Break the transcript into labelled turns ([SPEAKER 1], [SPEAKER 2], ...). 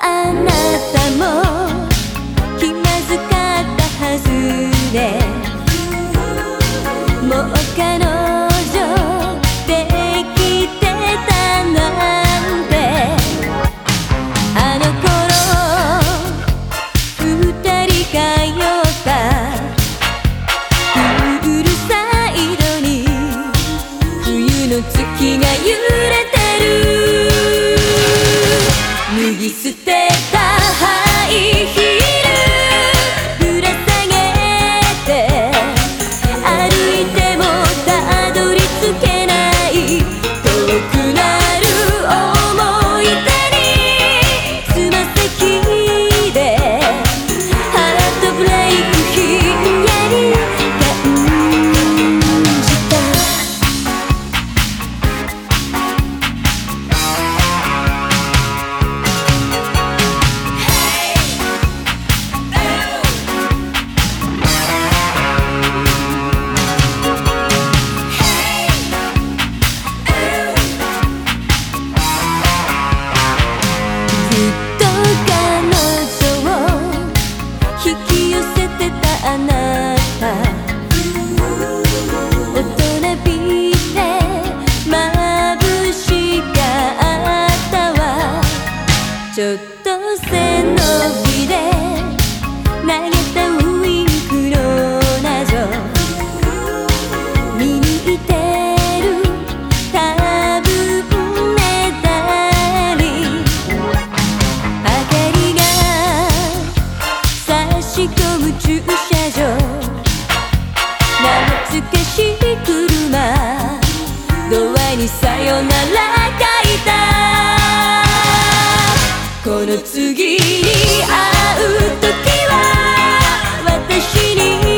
[SPEAKER 1] あなたも気まずかったはずで」ちょっと背伸びで投げたウインクの謎見に行ってる多分ねだり明かりが差し込む駐車場懐かしい車ドアにさよなら次に会う時は私に